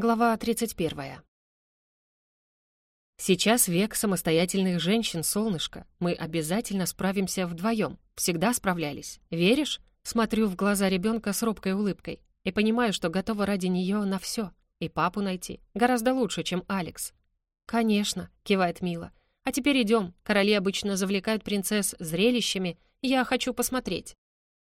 Глава 31. Сейчас век самостоятельных женщин, солнышко. Мы обязательно справимся вдвоем. Всегда справлялись. Веришь? Смотрю в глаза ребенка с робкой улыбкой и понимаю, что готова ради нее на все. И папу найти. Гораздо лучше, чем Алекс. «Конечно», — кивает Мила. «А теперь идем. Короли обычно завлекают принцесс зрелищами. Я хочу посмотреть».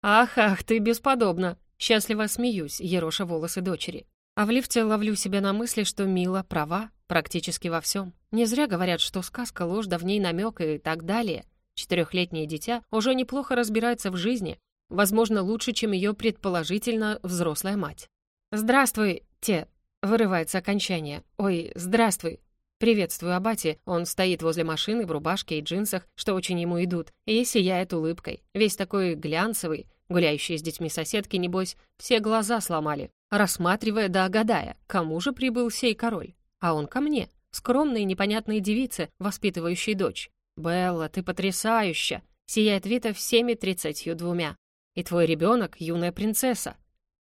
«Ах, ах, ты бесподобна!» Счастливо смеюсь, ероша волосы дочери. А в лифте ловлю себя на мысли, что Мила права практически во всем. Не зря говорят, что сказка ложь, да в ней намек и так далее. Четырехлетнее дитя уже неплохо разбирается в жизни, возможно, лучше, чем ее предположительно взрослая мать. «Здравствуй, те!» — вырывается окончание. «Ой, здравствуй!» Приветствую Абати, он стоит возле машины в рубашке и джинсах, что очень ему идут, и сияет улыбкой. Весь такой глянцевый, гуляющие с детьми соседки, небось, все глаза сломали рассматривая да гадая, кому же прибыл сей король. А он ко мне, скромной непонятной девице, воспитывающей дочь. «Белла, ты потрясающа!» — сияет Вита всеми тридцатью двумя. «И твой ребенок — юная принцесса».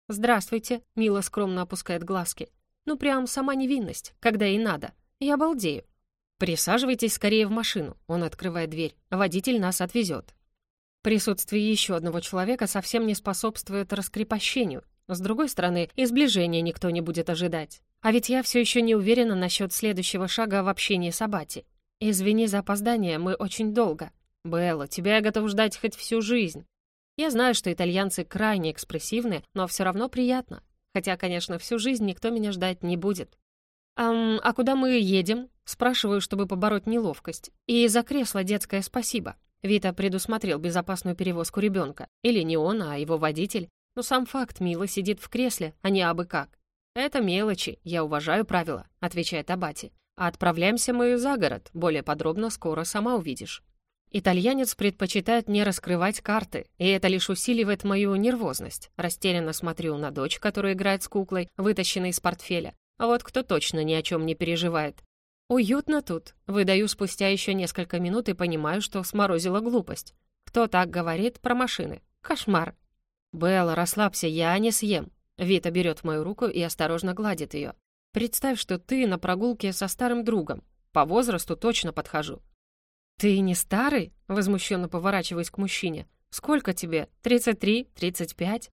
«Здравствуйте», — Мила скромно опускает глазки. «Ну, прям сама невинность, когда и надо. Я обалдею». «Присаживайтесь скорее в машину», — он открывает дверь. «Водитель нас отвезет». Присутствие еще одного человека совсем не способствует раскрепощению, с другой стороны, и сближения никто не будет ожидать. А ведь я все еще не уверена насчет следующего шага в общении с Абати. Извини за опоздание, мы очень долго. Белла, тебя я готов ждать хоть всю жизнь. Я знаю, что итальянцы крайне экспрессивны, но все равно приятно. Хотя, конечно, всю жизнь никто меня ждать не будет. «Ам, а куда мы едем?» Спрашиваю, чтобы побороть неловкость. И за кресло детское спасибо. Вита предусмотрел безопасную перевозку ребенка. Или не он, а его водитель. Но сам факт Мила сидит в кресле, а не абы как. «Это мелочи, я уважаю правила», — отвечает Абати. «А отправляемся мы за город, более подробно скоро сама увидишь». Итальянец предпочитает не раскрывать карты, и это лишь усиливает мою нервозность. Растерянно смотрю на дочь, которая играет с куклой, вытащенной из портфеля. А вот кто точно ни о чем не переживает. Уютно тут. Выдаю спустя еще несколько минут и понимаю, что сморозила глупость. Кто так говорит про машины? Кошмар. «Белла, расслабься, я не съем». Вита берет мою руку и осторожно гладит ее. «Представь, что ты на прогулке со старым другом. По возрасту точно подхожу». «Ты не старый?» — возмущенно поворачиваясь к мужчине. «Сколько тебе? Тридцать три? Тридцать пять?»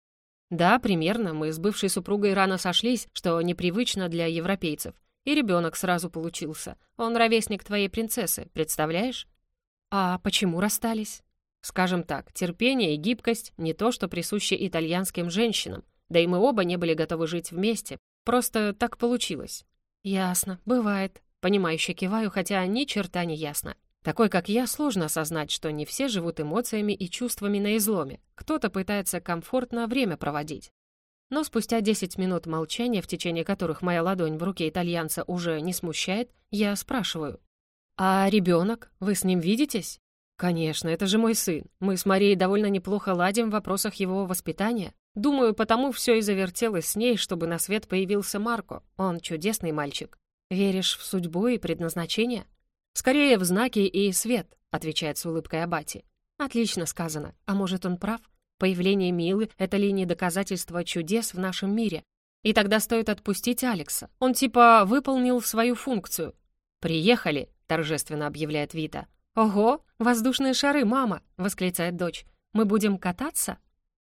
«Да, примерно. Мы с бывшей супругой рано сошлись, что непривычно для европейцев. И ребенок сразу получился. Он ровесник твоей принцессы, представляешь?» «А почему расстались?» Скажем так, терпение и гибкость — не то, что присуще итальянским женщинам, да и мы оба не были готовы жить вместе, просто так получилось. «Ясно, бывает», — понимающе киваю, хотя ни черта не ясно. Такой, как я, сложно осознать, что не все живут эмоциями и чувствами на изломе. Кто-то пытается комфортно время проводить. Но спустя 10 минут молчания, в течение которых моя ладонь в руке итальянца уже не смущает, я спрашиваю. «А ребенок? Вы с ним видитесь?» «Конечно, это же мой сын. Мы с Марией довольно неплохо ладим в вопросах его воспитания. Думаю, потому все и завертелось с ней, чтобы на свет появился Марко. Он чудесный мальчик. Веришь в судьбу и предназначение?» «Скорее в знаки и свет», — отвечает с улыбкой Абати. «Отлично сказано. А может, он прав? Появление Милы — это ли не доказательство чудес в нашем мире? И тогда стоит отпустить Алекса. Он типа выполнил свою функцию. «Приехали», — торжественно объявляет Вита. «Ого, воздушные шары, мама!» — восклицает дочь. «Мы будем кататься?»